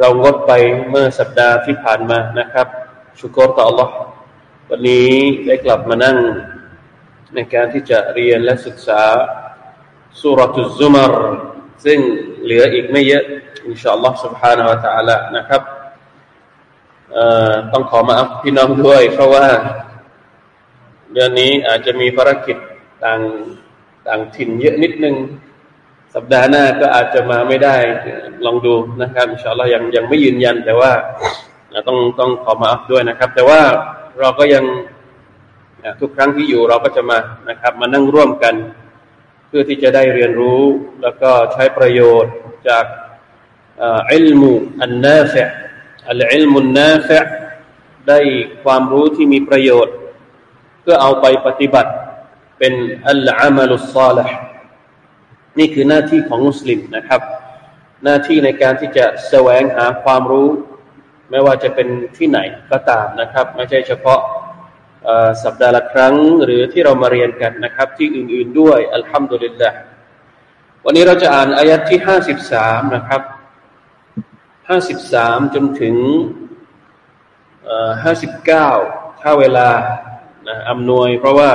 เรางดไปเมื่อสัปดาห์ที่ผ่านมานะครับชุกรต่อ Allah วันนี้ได้กลับมานั่งในการที่จะเรียนและศึกษาสุรทุซุมรซึ่งเหลืออีกไม่เยอะอินชาอัลลอฮ์ سبحانه และ تعالى นะครับต้องขอมาอัพพี่น้องด้วย เพราะว่าเดือนนี้อาจจะมีภารกิจต่างต่างถิ่นเยอะนิดนึง สัปดาห์หน้าก็อาจจะมาไม่ได้ลองดูนะครับอินชาอัลลอฮ์ยังยังไม่ยืนยัน แต่ว่าต้องต้องขอมาอัพด้วยนะครับ แต่ว่าเราก็ยังทุกครั้งที่อยู่เราก็จะมานะครับ มานั่งร่วมกัน เพื่อที่จะได้เรียนรู้ แล้วก็ใช้ประโยชน์จากอิลมุอันนาฟะอัลอิลมุนนาฟะได้ความรู้ที่มีประโยชน์ เพื่อเอาไปปฏิบัติเป็นอัลอามัลุสซาลห์ นี่คือหน้าที่ของมุสลิมนะครับ หน้าที่ในการที่จะแสวงหาความรู้ ไม่ว่าจะเป็นที่ไหนก็ตามนะครับ ไม่ใช่เฉพาะสัปดาห์ละครั้งหรือที่เรามาเรียนกันนะครับ ที่อื่น ๆด้วยอัลฮัมดุลิลละวันนี้เราจะอ่านอายัดที่ห้าสิบสามนะครับห้าสิบสามจนถึงห้าสิบเก้าถ้าเวลานะอำนวยเพราะว่า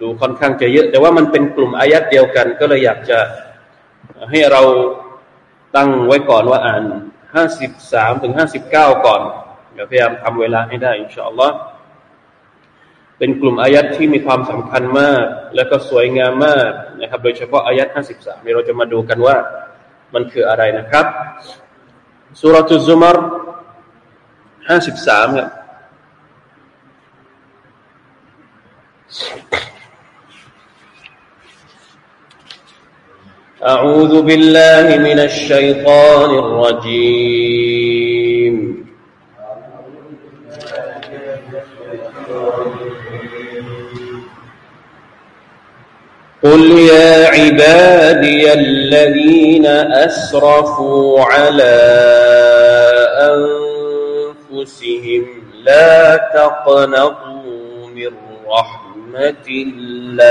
ดูค่อนข้างจะเยอะ แต่ว่ามันเป็นกลุ่มอายัดเดียวกัน ก็เลยอยากจะให้เราตั้งไว้ก่อนว่าอ่านห้าสิบสามถึงห้าสิบเก้าก่อนเดี๋ยวพยายามทำเวลาให้ได้อินชาอัลลอฮ์เป็นกลุ่มอายัดที่มีความสำคัญมาก และก็สวยงามมากนะครับ โดยเฉพาะอายัดห้าสิบสามเราจะมาดูกันว่ามันคืออะไรนะครับสุรทุซุมารห้าสิบสามครับ أعوذ بالله من الشيطان الرجيم. قل يا عبادي الذين أسرفوا على أنفسهم لا تقنطوا من رحمة الله.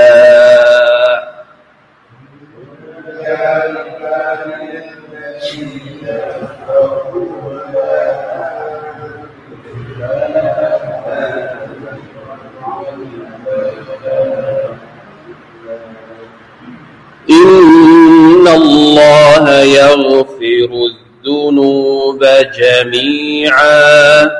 إن الله يغفر الذنوب جميعا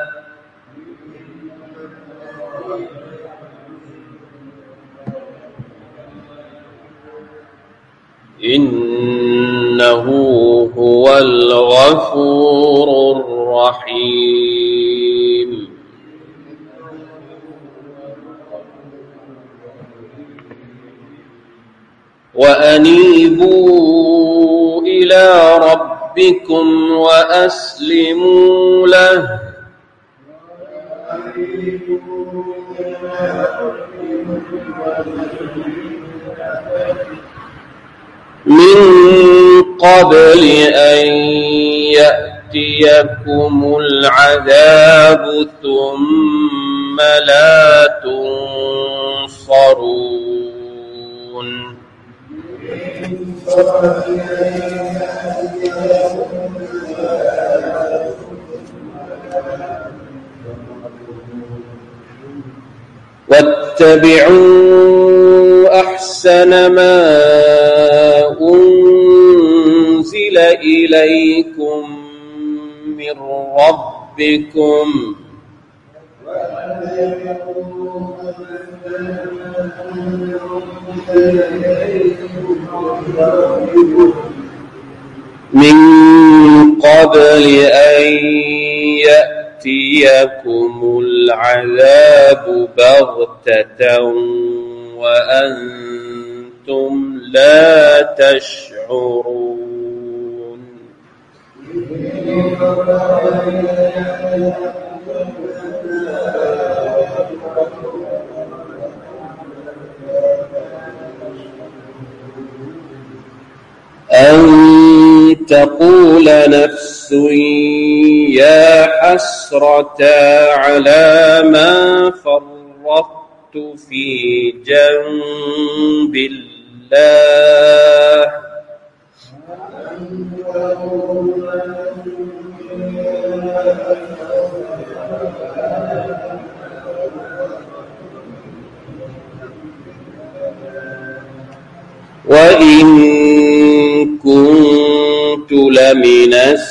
إنه هو الغفور الرحيم. وأنيبوا إلى ربكم وأسلموا له. من قبل أن يأتيكم العذاب ثم لا تنصرون. واتبعوا أحسن ما أنزل إليكم من ربكم. من قبل أن يأتيكم العذاب بغتة وأنتم لا تشعرون. أن تقول نفس يا حسرة على ما فرطت في جنب الله وإن كنت لمن الساخرين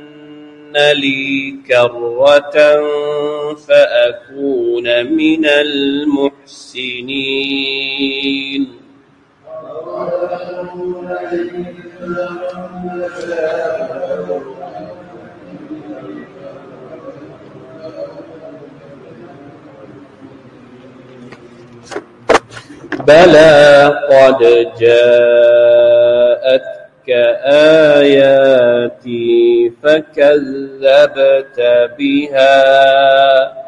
لي كرة فأكون من المحسنين. بلى قد جاءتك آياتي فكذبت بها.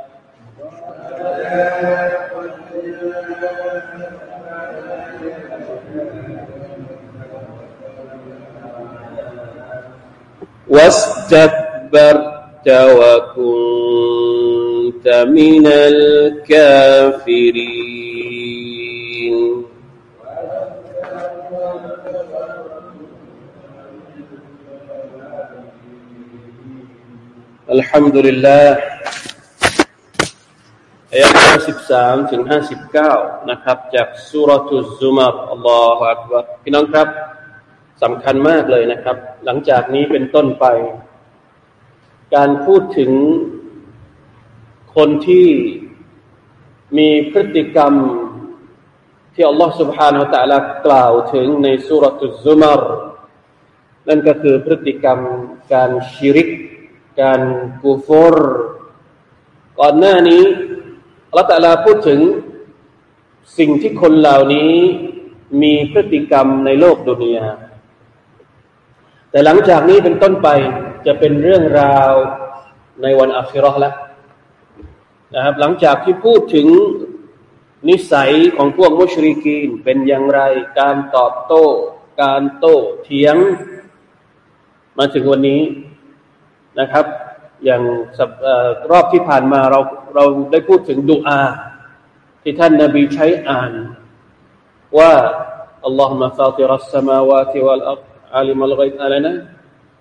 واستكبرت وكنت من الكافرين. الحمد لله อายะ53ถึง59นะครับ จากสุรทุซุมารอัลลอฮฺอักบารพี่น้องครับสำคัญมากเลยนะครับ หลังจากนี้เป็นต้นไป การพูดถึงคนที่มีพฤติกรรม ที่อัลลอฮฺ سبحانه และ تعالى กล่าวถึงในสุรทุซุมารนั่นก็คือพฤติกรรมการชิริก การกูฟอรก่อนหน้านี้อัลลอฮฺตะลาพูดถึงสิ่งที่คนเหล่านี้มีพฤติกรรมในโลกดุนยาแต่หลังจากนี้เป็นต้นไปจะเป็นเรื่องราวในวันอัคราแล้วนะครับ หลังจากที่พูดถึงนิสัยของพวกมุชริกีนเป็นอย่างไร การตอบโต้ การโต้เถียง มาถึงวันนี้ นะครับอย่างรอบที่ผ่านมาเราเราได้พูดถึงดุอาที่ท่านนาบีใช้อ่านว่า اللهم فاطر السماوات والأرض عالم الغيب ألنا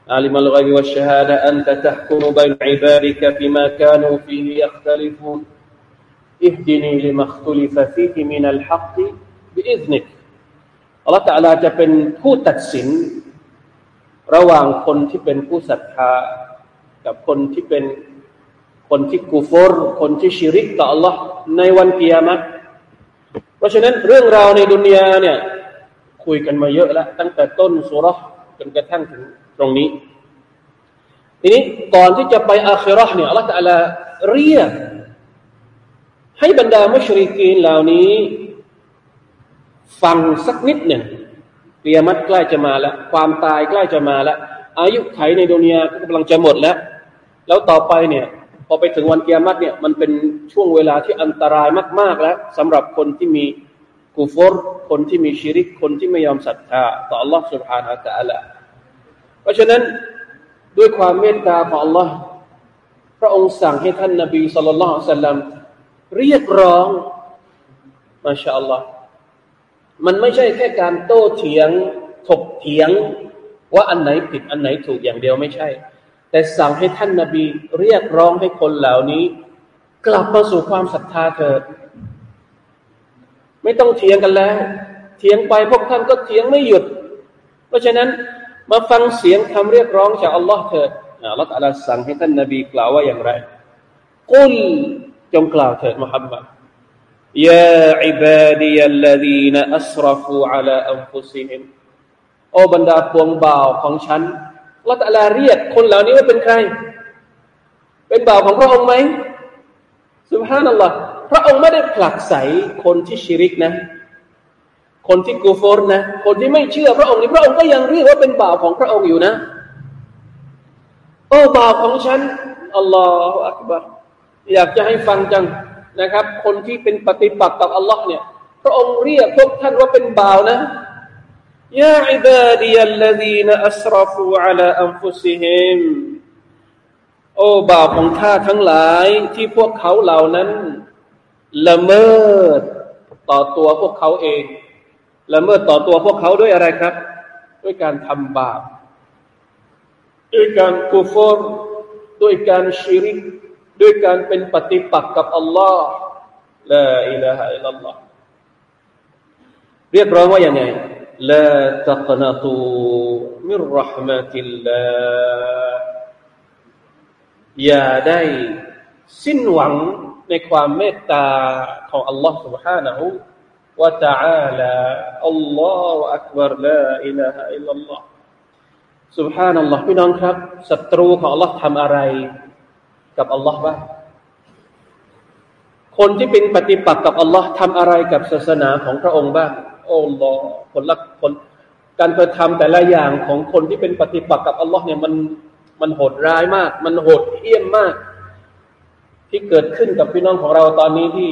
عالم الغيب والشهادة أنت تحكم بين عبادك فيما كانوا فيه يختلفون اهدني لما اختلف فيه من الحق بإذنك อัลลอฮฺตะลาจะเป็นผู้ตัดสิน ระหว่างคนที่เป็นผู้ศรัทธา กับคนที่เป็นคนที่กูฟอร์คนที่ชิริกต่อ Allah ในวันกิยามะเพราะฉะนั้นเรื่องราวในดุนยาเนี่ยคุยกันมาเยอะแล้ว ตั้งแต่ต้นสุรจนกระทั่งถึงตรงนี้ ทีนี้ก่อนที่จะไปอาคิรอเนี่ยอัลลอฮฺตะลาเรียกให้บรรดามุชริกีนเหล่านี้ ฟังสักนิดหนึ่งเกียรติใกล้จะมาแล้ว ความตายใกล้จะมาแล้ว อายุไขในดุนยาก็กำลังจะหมดแล้ว แล้วต่อไปเนี่ยพอไปถึงวันเกียรติเนี่ยมันเป็นช่วงเวลาที่อันตรายมาก ๆ แล้ว สำหรับคนที่มี กุฟรคนที่มีชิริกคนที่ไม่ยอมศรัทธาต่อ Allah سبحانه และ تعالى เพราะฉะนั้นด้วยความเมตตาของ Allah พระองค์สั่งให้ท่านนบีสุลต่านสัลลัมเรียกร้องมาชาอัลลอฮ์มันไม่ใช่แค่การโต้เถียงถกเถียง ว่าอันไหนผิดอันไหนถูกอย่างเดียวไม่ใช่ แต่สั่งให้ท่านนาบี เรียกร้องให้คนเหล่านี้ กลับมาสู่ความศรัทธาเถิด ไม่ต้องเถียงกันแล้ว เถียงไปพวกท่านก็เถียงไม่หยุด เพราะฉะนั้นมาฟังเสียงคำเรียกร้องจากอัลลอฮ์เถิดอัลลอฮ์ตรัสสั่งให้ท่านนาบีกล่าวว่าอย่างไรกุลจงกล่าวเถิดมุฮัมมัด يا عبادي الذين أسرفوا على أنفسهم โอ้บรรดาพวงบ่าวของฉัน ละตะลาเรียกคนเหล่านี้ว่าเป็นใคร เป็นบ่าวของพระองค์ไหมสุภานัลลอฮ์พระองค์ไม่ได้ผลักใสคนที่ชิริกนะ คนที่กูฟอร์นะ คนที่ไม่เชื่อพระองค์นี่พระองค์ก็ยังเรียกว่าเป็นบ่าวของพระองค์อยู่นะ โอ้บ่าวของฉันอัลลอฮฺอักบารอยากจะให้ฟังจังนะครับ คนที่เป็นปฏิปักษ์ต่ออัลลอฮ์เนี่ย พระองค์เรียกพวกท่านว่าเป็นบ่าวนะ ยาอิบาดียัลลดีนอัสรฟูอัลาอัมฟุซิฮิมโอ้บาวของข้าทั้งหลายที่พวกเขาเหล่านั้น ละเมิดต่อตัวพวกเขาเอง ละเมิดต่อตัวพวกเขาด้วยอะไรครับ ด้วยการทำบาป ด้วยการกุฟรด้วยการชิริกด้วยการเป็นปฏิปักษ์กับอัลลอฮ์ลาอิลาฮะอิลลัลลอฮ์เรียกร้องว่าอย่างไง لا تقنطوا من رحمة الله อย่าได้สิ้นหวังในความเมตตาของ Allah سبحانه และ تعالى อัลลอฮฺอักบารลาอิลาฮะอิลลัลลอฮ์ سبحان الله พี่น้องครับศัตรูของ Allah ทำอะไรกับอัลลอฮ์บ้างคนที่เป็นปฏิปักษ์กับอัลลอฮ์ทำอะไรกับศาสนาของพระองค์บ้าง โอ้ลอคนละคนการกระทำแต่ละอย่างของคนที่เป็นปฏิปักษ์กับอัลลอฮ์เนี่ยมันมันโหดร้ายมาก มันโหดเหี้ยมมาก ที่เกิดขึ้นกับพี่น้องของเราตอนนี้ที่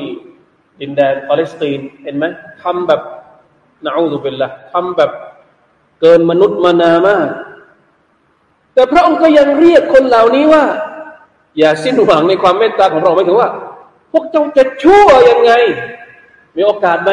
ดินแดนปาเลสไตน์เห็นไหมทำแบบนะอูซุบิลละทำแบบเกินมนุษย์มานามาก แต่พระองค์ก็ยังเรียกคนเหล่านี้ว่า อย่าสิ้นหวังในความเมตตาของเราไม่ถึงว่า พวกเจ้าจะชั่วยังไง มีโอกาสไหม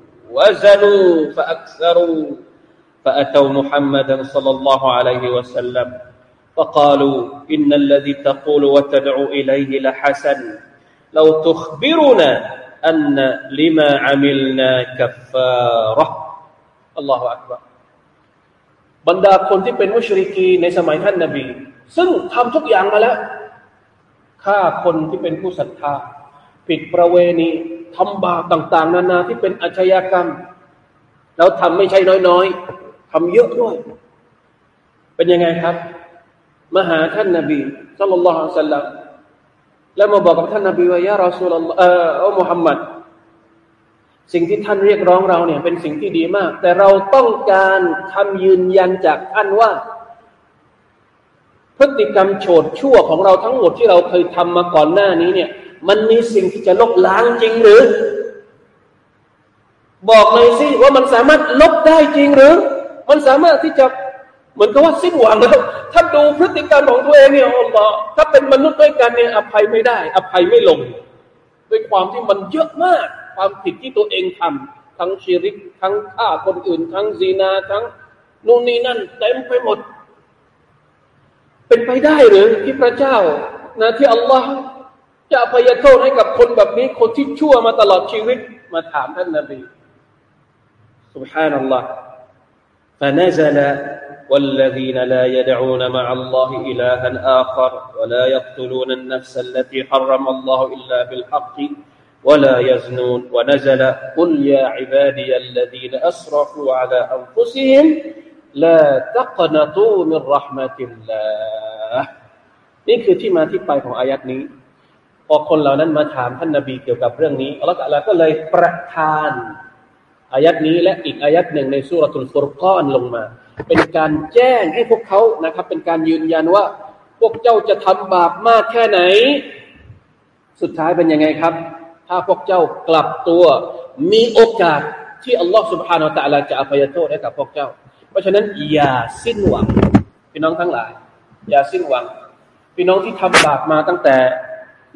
وزنوا فأكثروا فأتوا محمدا صلى الله عليه وسلم فقالوا إن الذي تقول وتدعو إليه لحسن لو تخبرنا أن لما عملنا كفارة الله أكبر บรรดาคนที่เป็นมุชริกีในสมัยท่านนาบีซึ่งทำทุกอย่างมาแล้วฆ่าคนที่เป็นผู้ศรัทธา ผิดประเวณีทำบาปต่าง ๆ นานาที่เป็นอาชญากรรม แล้วทำไม่ใช่น้อยๆทำเยอะด้วย เป็นยังไงครับมาหาท่านนาบีสัลลัลลอฮุอะลัยฮิสลลัมแล้วมาบอกกับท่านนาบีว่ายารอซูลเออโอ้มุฮัมมัดสิ่งที่ท่านเรียกร้องเราเนี่ย เป็นสิ่งที่ดีมาก แต่เราต้องการคำยืนยันจากท่านว่า พฤติกรรมโฉดชั่วของเราทั้งหมดที่เราเคยทำมาก่อนหน้านี้เนี่ย มันมีสิ่งที่จะลบล้างจริงหรือ บอกเลยสิว่ามันสามารถลบได้จริงหรือ มันสามารถที่จะเหมือนกับว่าสิ้นหวังแล้วถ้าดูพฤติกรรมของตัวเองเนี่ยอัลลอฮ์ถ้าเป็นมนุษย์ด้วยกันเนี่ยอภัยไม่ได้ อภัยไม่ลง ด้วยความที่มันเยอะมาก ความผิดที่ตัวเองทำทั้งชีริกทั้งฆ่าคนอื่น ทั้งซีนาทั้งนู่นนี่นั่นเต็มไปหมด เป็นไปได้หรือที่พระเจ้านะที่อัลลอฮ์ จะอภัยโทษให้กับคนแบบนี้ คนที่ชั่วมาตลอดชีวิต มาถามท่านนบี سبحان الله فنزل والذين لا يدعون مع الله إلها آخر ولا يقتلون النفس التي حرم الله إلا بالحق ولا يزنون ونزل قل يا عبادي الذين أسرفوا على أنفسهم لا تقنطوا من رحمة الله นี่คือที่มาที่ไปของอายัดนี้พ อคนเหล่านั้นมาถามท่านนาบีเกี่ยวกับเรื่องนี้อัลลอฮฺก็เลยประทานอายัดนี้และอีกอายัดหนึ่งในสุรทูลฟุรกอนลงมา เป็นการแจ้งให้พวกเขานะครับ เป็นการยืนยันว่า พวกเจ้าจะทำบาปมากแค่ไหน สุดท้ายเป็นยังไงครับ ถ้าพวกเจ้ากลับตัวมีโอกาสที่อัลลอฮฺสุบฮานาอัลตะลาจะอภัยโทษให้กับพวกเจ้า เพราะฉะนั้นอย่าสิ้นหวังพี่น้องทั้งหลาย อย่าสิ้นหวัง พี่น้องที่ทำบาปมาตั้งแต่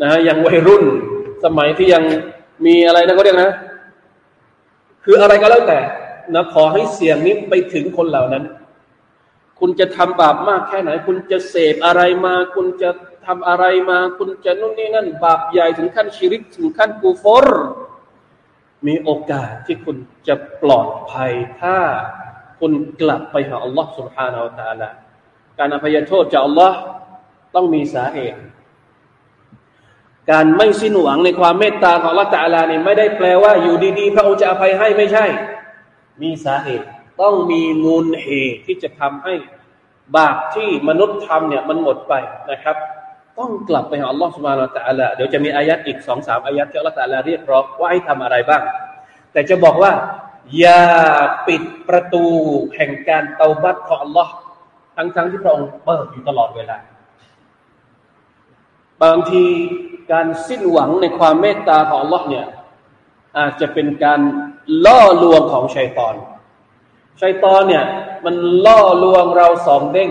นะยังวัยรุ่น สมัยที่ยังมีอะไรนะก็เรียกนะ คืออะไรก็แล้วแต่นะขอให้เสียงนี้ไปถึงคนเหล่านั้น คุณจะทำบาปมากแค่ไหน คุณจะเสพอะไรมา คุณจะทำอะไรมา คุณจะนู่นนี่นั่น บาปใหญ่ถึงขั้นชีริกถึงขั้นกูฟอร์มีโอกาสที่คุณจะปลอดภัย ถ้าคุณกลับไปหาอัลลอฮ์ سبحانه และ تعالى การอภัยโทษจากอัลลอฮ์ต้องมีสาเหตุ การไม่สิ้นหวังในความเมตตาของละตาลาเนี่ยไม่ได้แปลว่าอยู่ดีๆ พระองค์จะอภัยให้ไม่ใช่ มีสาเหตุ ต้องมีมูลเหตุที่จะทำให้บาปที่มนุษย์ทำเนี่ยมันหมดไปนะครับ ต้องกลับไปหาอัลลอฮฺสุบานละตะลาเดี๋ยวจะมีอายัดอีกสองสามอายัดที่อัลลอฮฺตะลาเรียกร้องว่าให้ทำอะไรบ้าง แต่จะบอกว่า อย่าปิดประตูแห่งการเตาบัตของอัลลอฮ์ทั้งๆที่พระองค์เปิดอยู่ตลอดเวลา บางทีการสิ้นหวังในความเมตตาของ Allah เนี่ยอาจจะเป็นการล่อลวงของชัยตอนชัยตอนเนี่ย มันล่อลวงเราสองเด้ง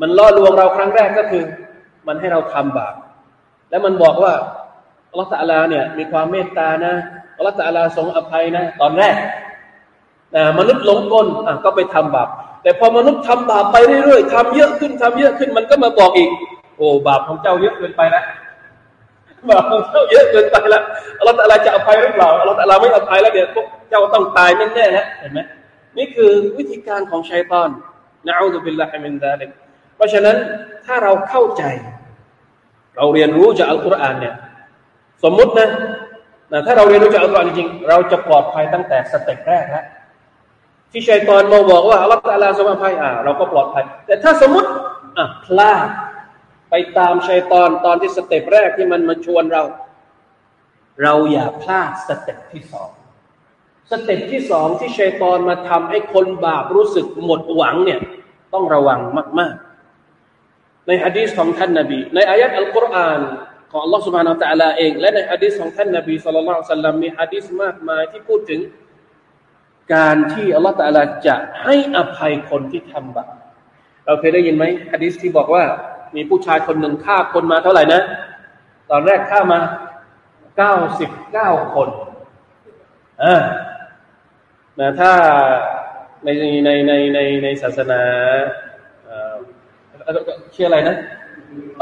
มันล่อลวงเราครั้งแรกก็คือ มันให้เราทำบาปแล้วมันบอกว่าอัลลอฮฺตะลาเนี่ย มีความเมตตานะอัลลอฮฺตะลาทรงอภัยนะ ตอนแรกนะมนุษย์หลงกลอะก็ไปทำบาปแต่พอมนุษย์ทำบาปไปเรื่อยๆทำเยอะขึ้นทำเยอะขึ้น มันก็มาบอกอีก โอ้บาปของเจ้าเยอะเกินไปแล้วบาปของเจ้าเยอะเกินไปแล้วอัลลอฮฺตะลาจะอภัยหรือเปล่าอัลลอฮฺตะลาไม่อภัยแล้วเดี๋ยวพวกเจ้าต้องตายแน่ๆแล้วเห็นไหมนี่คือวิธีการของชัยตอนنعوذ بالله من ذلكเพราะฉะนั้นถ้าเราเข้าใจ เราเรียนรู้จากอัลกุรอานเนี่ย สมมุตินะนะถ้าเราเรียนรู้จากอัลกุรอานจริงเราจะปลอดภัยตั้งแต่ step แรกแล้วที่ชัยตอนมาบอกว่าอัลลอฮฺตะลาทรงอภัยอ่าเราก็ปลอดภัย แต่ถ้าสมมติอะพลาด ไปตามชัยตอนตอนที่สเต็ปแรกที่มันมาชวนเรา เราอย่าพลาดสเต็ปที่สองสเต็ปที่สองที่ชัยตอนมาทำให้คนบาปรู้สึกหมดหวังเนี่ยต้องระวังมากๆ ในฮะดีษของท่านนบี ในอายะห์อัลกุรอานของ Allah سبحانه และ تعالى เอง และในฮะดีษของท่านนบีสุลต่านสัลลัมมีฮะดีษมากมายที่พูดถึง การที่อัลลอฮฺตะลาจะให้อภัยคนที่ทำบาปเราเคยได้ยินไหมฮะดีษที่บอกว่า มีผู้ชายคนหนึ่งฆ่าคนมาเท่าไหร่นะ ตอนแรกฆ่ามาเก้าสิบเก้าคนอ่านะถ้าในในในในในศาสนาเชื่ออะไรนะ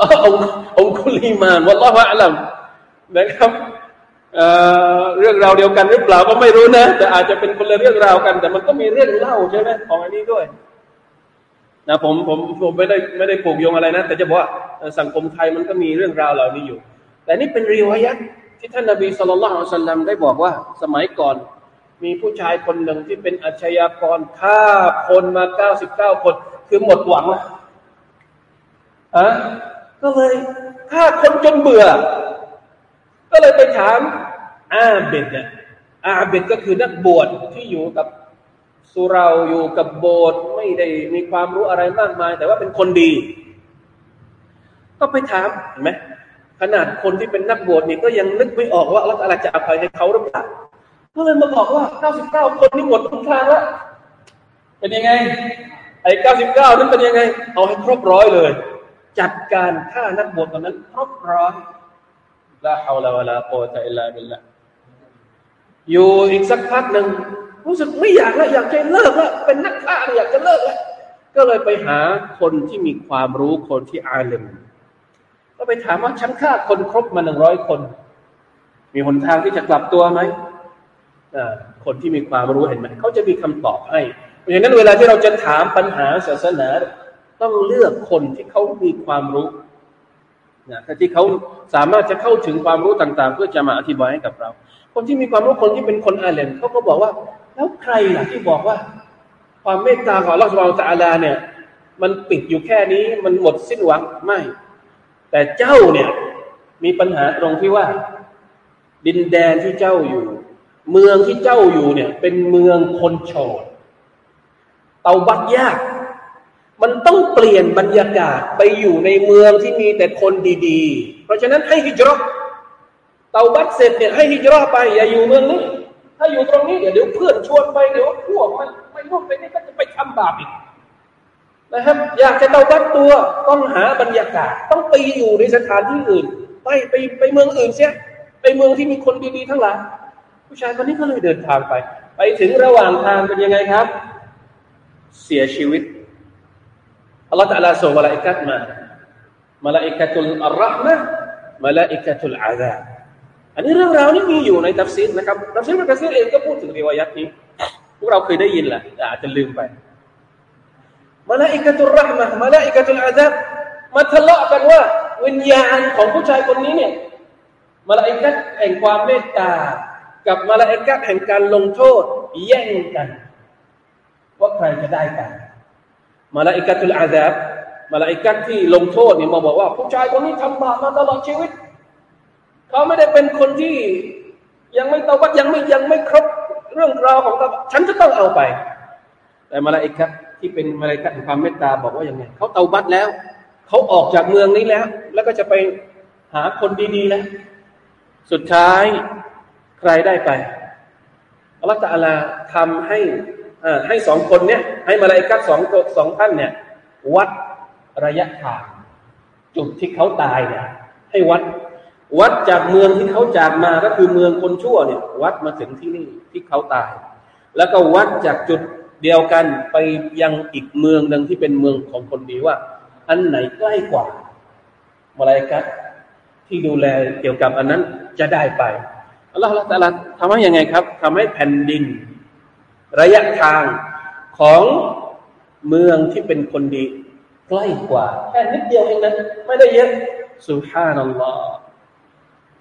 ององคุลีมานวัลลอฮฺอัลลัมนะครับเรื่องราวเดียวกันหรือเปล่าก็ไม่รู้นะ แต่อาจจะเป็นคนละเรื่องราวกัน แต่มันก็มีเรื่องเล่าใช่ไหมของอันนี้ด้วย นะผมผมผมไม่ได้ไม่ได้ปลูกโยงอะไรนะ แต่จะบอกว่าสังคมไทยมันก็มีเรื่องราวเหล่านี้อยู่ แต่นี่เป็นรีวายัตที่ท่านนบีสุลต่านสัลลัมได้บอกว่า สมัยก่อน มีผู้ชายคนหนึ่งที่เป็นอาชญากรฆ่าคนมาเก้าสิบเก้าคน คือหมดหวังอะอะก็เลยฆ่าคนจนเบื่อ ก็เลยไปถามอาเบดเนี่ยอาเบดก็คือนักบวชที่อยู่กับ สุเราอยู่กับโบสถ์ไม่ได้มีความรู้อะไรมากมาย แต่ว่าเป็นคนดี ก็ไปถามเห็นไหมขนาดคนที่เป็นนักบวชนี่ก็ยังนึกไม่ออกว่าอัลลอฮฺจะอภัยให้เขาหรือเปล่าก็เลยมาบอกว่า 99 คนนี่หมดทุกทางแล้วเป็นยังไง ไอ้ 99 นั้นเป็นยังไง เอาให้ครบร้อยเลย จัดการฆ่านักบวชตอนนั้น ครบร้อยลาฮาวลาวะลาโกตะอิลลาบิลละอยู่อีกสักพักหนึ่ง รู้สึกไม่อยากแล้วอยากจะเลิกแล้วเป็นนักฆ่าอยากจะเลิกแล้วก็เลยไปหาคนที่มีความรู้คนที่อาเลมก็ไปถามว่าฉันฆ่าคนครบมาหนึ่งร้อยคน มีหนทางที่จะกลับตัวไหมคนที่มีความรู้เห็นไหมเขาจะมีคำตอบให้เพราะฉะนั้นเวลาที่เราจะถามปัญหาศาสนา ต้องเลือกคนที่เขามีความรู้นะที่เขาสามารถจะเข้าถึงความรู้ต่าง ๆ เพื่อจะมาอธิบายให้กับเรา คนที่มีความรู้คนที่เป็นคนอาเลมเขาก็บอกว่า แล้วใครล่ะที่บอกว่า ความเมตตาของลอสวาลตาลาเนี่ย มันปิดอยู่แค่นี้มันหมดสิ้นหวังไม่ แต่เจ้าเนี่ยมีปัญหาตรงที่ว่า ดินแดนที่เจ้าอยู่ เมืองที่เจ้าอยู่เนี่ย เป็นเมืองคนโฉดเตาบัดยาก มันต้องเปลี่ยนบรรยากาศไปอยู่ในเมืองที่มีแต่คนดีๆ เพราะฉะนั้นให้ฮิจรัเตาบัตเสร็จเนี่ยให้ฮิจรัไปอย่าอยู่เมืองนี้ ถ้าอยู่ตรงนี้เดี๋ยวเพื่อนชวนไปเดี๋ยวพวกมันไปนู่นไปนี่ก็จะไปทำบาปอีกนะครับ อยากจะเตาบัตตัวต้องหาบรรยากาศ ต้องไปอยู่ในสถานที่อื่น ไปไปไปเมืองอื่นเสียไปเมืองที่มีคนดีๆทั้งหลายผู้ชายคนนี้ก็เลยเดินทางไป ไปถึงระหว่างทางเป็นยังไงครับ เสียชีวิตอัลลอฮฺตะลาส่งมาลาอิกัดมา ملائكة الرحمة ملائكة العذاب อันนี้เรื่องราวนี้มีอยู่ในตัฟซีรนะครับตัฟซีรอิบนุกะซีรเองก็พูดถึงรีวายัตนี้ พวกเราเคยได้ยินแหละแต่อาจจะลืมไปملائكة الرحمة ملائكة العذابมาทะเลาะกันว่า วิญญาณของผู้ชายคนนี้เนี่ยมาลาอิกัตแห่งความเมตตา กับมาลาอิกัตแห่งการลงโทษแย่งกัน ว่าใครจะได้กันมาลาอิกัตุลอาซาบมาลาอิกัตที่ลงโทษเนี่ยมาบอกว่า ผู้ชายคนนี้ทำบาปมาตลอดชีวิต เขาไม่ได้เป็นคนที่ยังไม่ตาวัดยังไม่ยังไม่ครบเรื่องราวของตาฉันจะต้องเอาไป แต่มาลาอิกัตที่เป็นมาลาอิกัตแห่งความเมตตาบอกว่าอย่างไงเขาเตาบัตแล้วเขาออกจากเมืองนี้แล้ว แล้วก็จะไปหาคนดีๆแล้วสุดท้ายใครได้ไปอัลลอฮฺตะลาทำให้ให้สองคนเนี้ยให้มาลายกัดสองสองท่านเนี่ย วัดระยะทางจุดที่เขาตายเนี่ยให้วัด วัดจากเมืองที่เขาจากมาก็คือเมืองคนชั่วเนี่ย วัดมาถึงที่นี่ที่เขาตาย แล้วก็วัดจากจุดเดียวกันไปยังอีกเมืองหนึ่งที่เป็นเมืองของคนดีว่า อันไหนใกล้กว่ามาลายกัดที่ดูแลเกี่ยวกับอันนั้นจะได้ไปอัลลอฮฺตะลาทำให้ยังไงครับทำให้แผ่นดิน ระยะทางของเมืองที่เป็นคนดี ใกล้กว่าแค่นิดเดียวเองนะไม่ได้เยอะสุฮานัลลอฮ์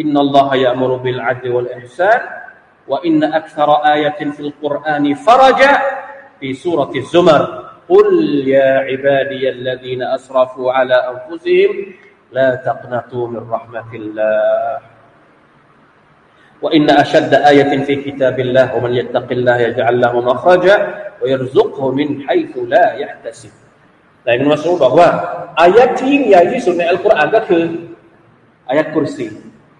إن الله يأمر بالعدل والإحسان وإن أكثر آية في القرآن فرجا في سورة الزمر قل يا عبادي الذين أسرفوا على أنفسهم لا تقنطوا من رحمة الله وإن أشد آية في كتاب الله ومن يتق الله يجعل له مخرجا ويرزقه من حيث لا يحتسب แต่อิบนุมัสอูดบอกว่าอายัดที่ยิ่งใหญ่ที่สุดในอัลกุรอานก็คืออายัดกุรซี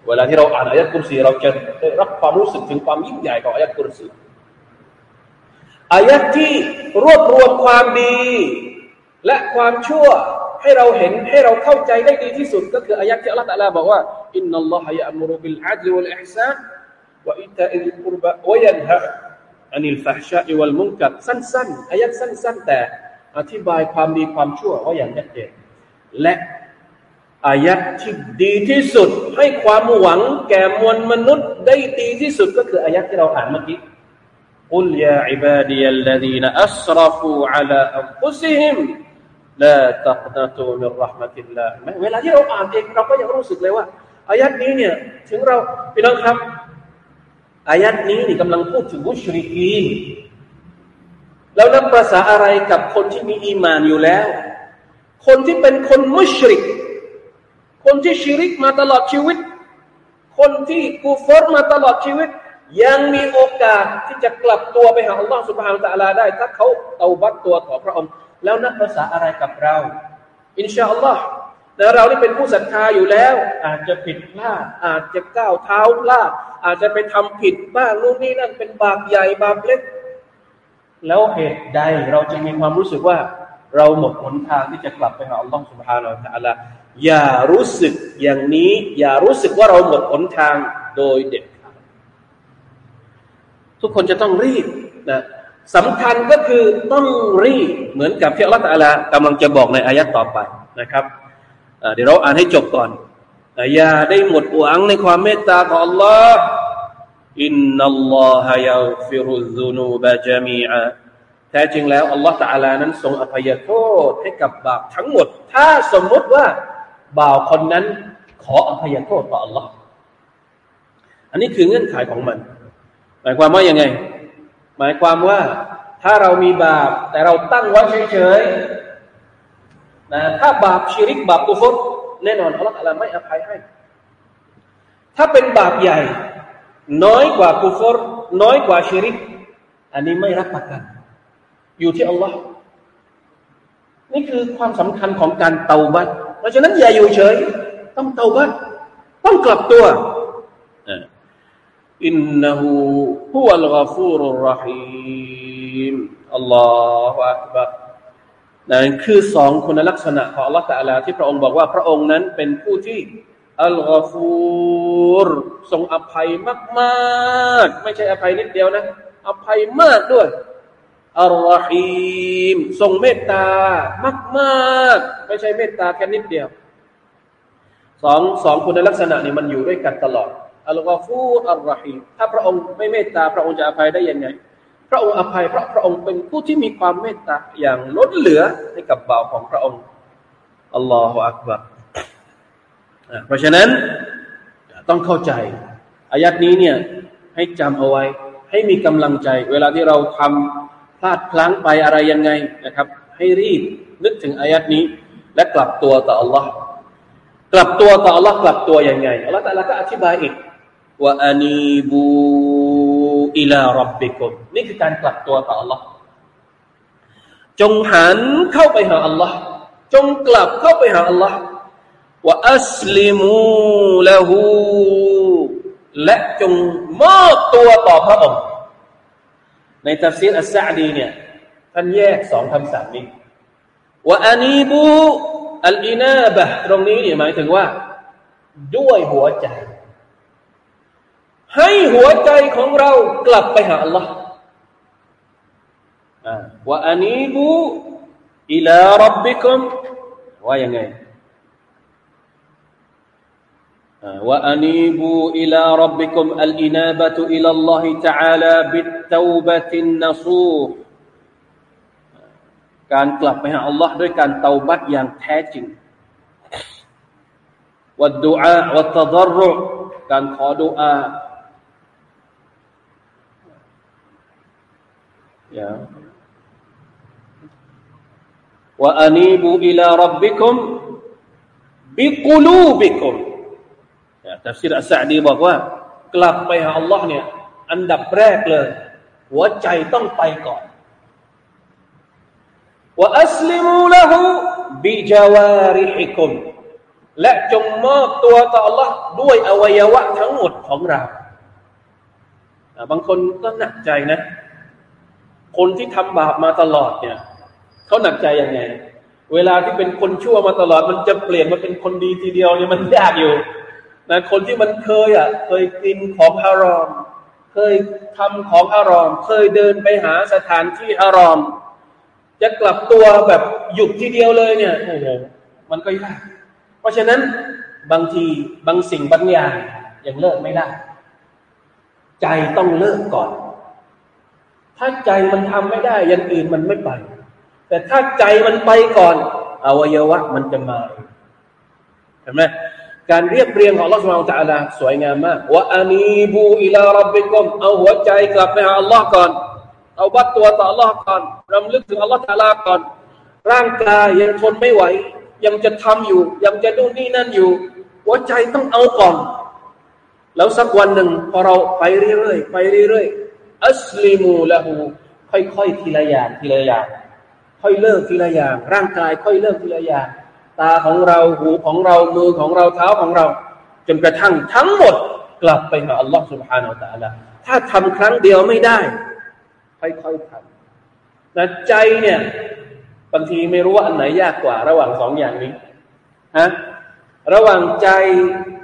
เวลาที่เราอ่านอายัดกุรซีเราจะได้รับความรู้สึกถึงความยิ่งใหญ่ของอายัดกุรซีอายัดที่รวบรวมความดี และความชั่วให้เราเห็นให้เราเข้าใจได้ดีที่สุด ก็คืออายัดที่อัลลอฮฺตะลาบอกว่าإن الله يأمر بالعدل والإحسان وإيتاء ذي القربى وينهى عن الفحشاء والمنكر้นๆอายัดสั้น ๆ แต่อธิบายความดีความชั่วว่าอย่างชัดเจนและ อายัดที่ดีที่สุด ให้ความหวังแก่มวลมนุษย์ได้ดีที่สุดก็คืออายัดที่เราอ่านเมื่อกี้กุลยาอิบาดีอัลลดีนอัสรฟูอัลาอัมฟุซิฮิมลาตักนาตูมิรห์มะติลลาเวลาที่เราอ่านเองเราก็ยังรู้สึกเลยว่าอายัดนี้เนี่ยถึงเราพี่น้องครับอายัดนี้นี่กำลังพูดถึงมุชริกีนแล้วนับภาษาอะไรกับคนที่มีอีมานอยู่แล้ว คนที่เป็นคนมุชริก คนที่ชิริกมาตลอดชีวิต คนที่กูฟอร์มาตลอดชีวิต ยังมีโอกาสที่จะกลับตัวไปหาอัลลอฮฺสุบฮานตะลาได้ ถ้าเขาเอาบัตตัวต่อพระองค์ แล้วนับภาษาอะไรกับเรา อินชาอัลลอฮ์แต่เราที่เป็นผู้ศรัทธาอยู่แล้ว อาจจะผิดพลาดอาจจะก้าวเท้าพลาดอาจจะไปทำผิดบ้างนู่นนี่นั่นเป็นบาปใหญ่บาปเล็ก แล้วเหตุใดเราจะมีความรู้สึกว่าเราหมดหนทางที่จะกลับไปหาอัลลอฮ์สุบฮานาอัลลอฮ์ อย่ารู้สึกอย่างนี้ อย่ารู้สึกว่าเราหมดหนทางโดยเด็ดขาดทุกคนจะต้องรีบนะสำคัญก็คือต้องรีบเหมือนกับที่อัลลอฮฺลากำลังจะบอกในอายะต่อไปนะครับเดี๋ยวเราอ่านให้จบก่อนอย่าได้หมดหวังในความเมตตาของ Allah อินนัลลอฮะยัฟิรุซุนูบะจามีอะแท้จริงแล้วอัลลอฮฺตะอาลานั้นทรงอภัยโทษให้กับบาปทั้งหมด ถ้าสมมติว่า บ่าวคนนั้นขออภัยโทษต่ออัลลอฮ์อันนี้คือเงื่อนไขของมัน หมายความว่ายังไง หมายความว่าถ้าเรามีบาป แต่เราตั้งไว้เฉยๆนะถ้าบาปชิริกบาปกุฟรแน่นอนอัลลอฮฺไม่อภัยให้ ถ้าเป็นบาปใหญ่ น้อยกว่ากุฟรน้อยกว่าชิริก อันนี้ไม่รับประกัน อยู่ที่อัลลอฮ์นี่คือความสำคัญของการเตาบัต ราะฉะนั้นอย่าอยู่เฉย ต้องเตาบัตต้องกลับตัวอินนหูฮุวัลกฟูรุรหีมอัลลอฮฺอักบัรนั่นคือสองคุณลักษณะของ Allah ตะลาที่พระองค์บอกว่าพระองค์นั้นเป็นผู้ที่อัลกอฟูรทรงอภัยมาก ๆ ไม่ใช่อภัยนิดเดียวนะ อภัยมากด้วย อัลลอฮีมทรงเมตตามากๆ ไม่ใช่เมตตาแค่นิดเดียวสองสองคุณลักษณะนี่มันอยู่ด้วยกันตลอดอัลกอฟูอัลลอฮีมถ้าพระองค์ไม่เมตตา พระองค์จะอภัยได้ยังไง พระองค์อภัยเพราะพระองค์เป็นผู้ที่มีความเมตตาอย่างล้นเหลือให้กับบ่าวของพระองค์อัลลอฮฺอักบารเพราะฉะนั้นต้องเข้าใจอายัดนี้เนี่ยให้จำเอาไว้ ให้มีกำลังใจ เวลาที่เราทำ ลาดพลั้งไปอะไรยังไงนะครับ ให้รีบนึกถึงอายัดนี้ และกลับตัวต่อ Allah กลับตัวต่อ Allah กลับตัวยังไงอัลลอฮฺแต่ละก็อธิบายอีกว่าอานีบูอิลารับบิกุมนี่คือการกลับตัวต่อ Allah จงหันเข้าไปหา Allah จงกลับเข้าไปหา Allah ว่าอัสลิมูละหูและจงมอบตัวต่อพระองค์ ในตัฟซีรอัสซาดีเนี่ยท่านแยกสองคำสั่งนี้ว่าأنيبوا الإنابةตรงนี้เนี่ยหมายถึงว่า ด้วยหัวใจ ให้หัวใจของเรากลับไปหา อัลลอฮฺ وأنيبوا إلى ربكمว่ายังไง ว่าอันีบูอิลารับบิคุมอัลอินาบะตุอิล الله تعالى بالتوبة النصوح การกลับไปหา Allah ด้วยการเตาบัตอย่างแท้จริงวัดดุอาวัดตดรุการขอดุอา Ya wa anibu ila rabbikum biqulubikum ya tafsir as-sa'di บอกว่า กลับไปหา Allah เนี่ย อันดับแรกเลย หัวใจต้องไปก่อนว่าอัสลิมูละหูบิจาวาริฮิคุมและจงมอบตัวต่อ Allah ด้วยอวัยวะทั้งหมดของเรา บางคนก็หนักใจนะ คนที่ทำบาปมาตลอดเนี่ยเขาหนักใจยังไง เวลาที่เป็นคนชั่วมาตลอด มันจะเปลี่ยนมาเป็นคนดีทีเดียวเนี่ยมันยากอยู่ นะคนที่มันเคยอะเคยกินของฮารอม เคยทำของฮารอม เคยเดินไปหาสถานที่ฮารอม จะกลับตัวแบบหยุดทีเดียวเลยเนี่ยโอ้โหมันก็ยากเพราะฉะนั้นบางทีบางสิ่งบางอย่างยังเลิกไม่ได้ ใจต้องเลิกก่อน ถ้าใจมันทำไม่ได้ยันอื่นมันไม่ไป แต่ถ้าใจมันไปก่อนอวัยวะมันจะมาเห็นไหม การเรียบเรียงของอัลลอฮฺสุบฮานสวยงามมากว่าอานีบูอิลารับบิกมเอาหัวใจกลับไปหาอัลลอฮ์ก่อน เอาบัตตัวต่ออัลลอฮ์ก่อนรำลึกถึงอัลลอฮ์ตะลาก่อน ร่างกายยังทนไม่ไหว ยังจะทำอยู่ ยังจะดูนี่นั่นอยู่ หัวใจต้องเอาก่อน แล้วสักวันหนึ่งพอเราไปเรื่อยๆไปเรื่อยๆอัสลิมูละหูค่อยๆทีละอย่างทีละอย่างค่อยเลิกทีละอย่างร่างกายค่อยเลิกทีละอย่าง ตาของเราหูของเรามือของเราเท้าของเรา จนกระทั่งทั้งหมดกลับไปหาอัลลอฮ์ سبحانه และ تعالى ถ้าทำครั้งเดียวไม่ได้ ค่อยๆทำนะใจเนี่ยบางทีไม่รู้ว่าอันไหนยากกว่า ระหว่างสองอย่างนี้ฮะ ระหว่างใจ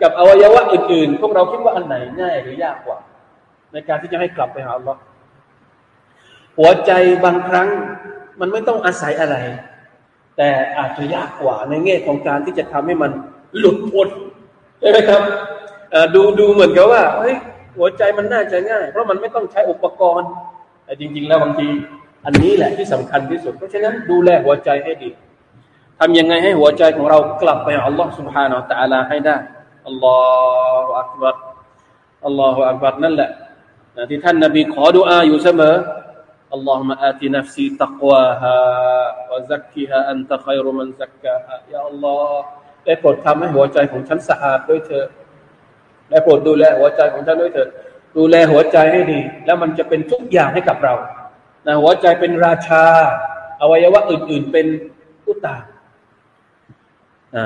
กับอวัยวะอื่นๆ พวกเราคิดว่าอันไหนง่ายหรือยากกว่า ในการที่จะให้กลับไปหาอัลลอฮ์หัวใจบางครั้งมันไม่ต้องอาศัยอะไร แต่อาจจะยากกว่าในแง่ของการที่จะทำให้มันหลุดพ้นใช่ไหมครับดูดูเหมือนกับว่าเฮ้ยหัวใจมันน่าจะง่าย เพราะมันไม่ต้องใช้อุปกรณ์ แต่จริง ๆ แล้วบางที อันนี้แหละที่สำคัญที่สุด เพราะฉะนั้นดูแลหัวใจให้ดี ทำยังไงให้หัวใจของเรากลับไปอัลลอฮ์สุบฮานาอัลตะลาให้ได้อัลลอฮฺอักบัรอัลลอฮฺอักบัรนั่นแหละที่ท่านนาบีขอดุอาอยู่เสมอ اللهم آت نفسي تقواها وزكها أنت خير من زكاها يا الله ได้โปรดทำให้หัวใจของฉันสะอาดด้วยเถอะได้โปรดดูแลหัวใจของฉันด้วยเถอะดูแลหัวใจให้ดี แล้วมันจะเป็นทุกอย่างให้กับเรานะหัวใจเป็นราชาอวัยวะอื่น ๆ เป็นผู้ตาม